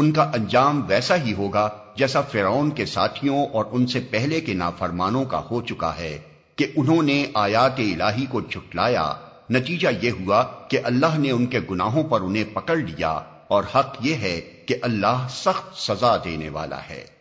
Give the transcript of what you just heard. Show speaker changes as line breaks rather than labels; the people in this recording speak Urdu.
ان کا انجام ویسا ہی ہوگا جیسا فرعون کے ساتھیوں اور ان سے پہلے کے نافرمانوں کا ہو چکا ہے کہ انہوں نے آیات الہی کو جھٹلایا۔ نتیجہ یہ ہوا کہ اللہ نے ان کے گناہوں پر انہیں پکڑ لیا اور حق یہ ہے کہ اللہ سخت سزا دینے والا ہے۔